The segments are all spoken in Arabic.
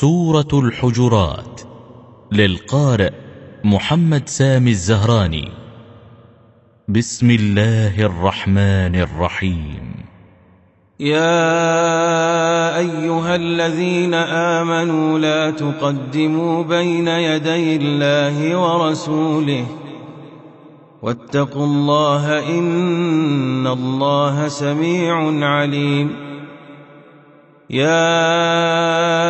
سورة الحجرات للقارئ محمد سامي الزهراني. بسم الله الرحمن الرحيم. يا أيها الذين آمنوا لا تقدموا بين يدي الله ورسوله. واتقوا الله إن الله سميع عليم. يا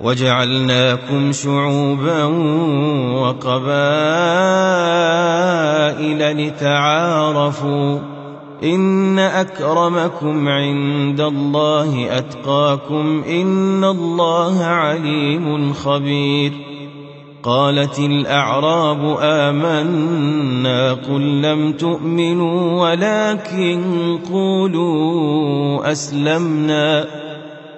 وجعلناكم شعوبا وقبائل لتعارفوا إن أكرمكم عند الله أتقاكم إن الله عليم خبير قالت الأعراب آمنا قل لم تؤمنوا ولكن قولوا أسلمنا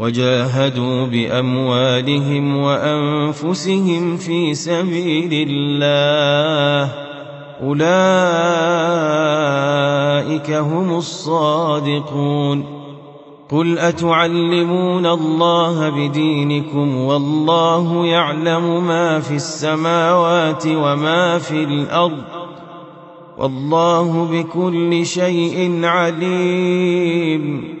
وجاهدوا بأموالهم وأنفسهم في سبيل الله. أولئك هم الصادقون. قل أتعلمون الله بدينكم والله يعلم ما في السماوات وما في الأرض. والله بكل شيء عليم.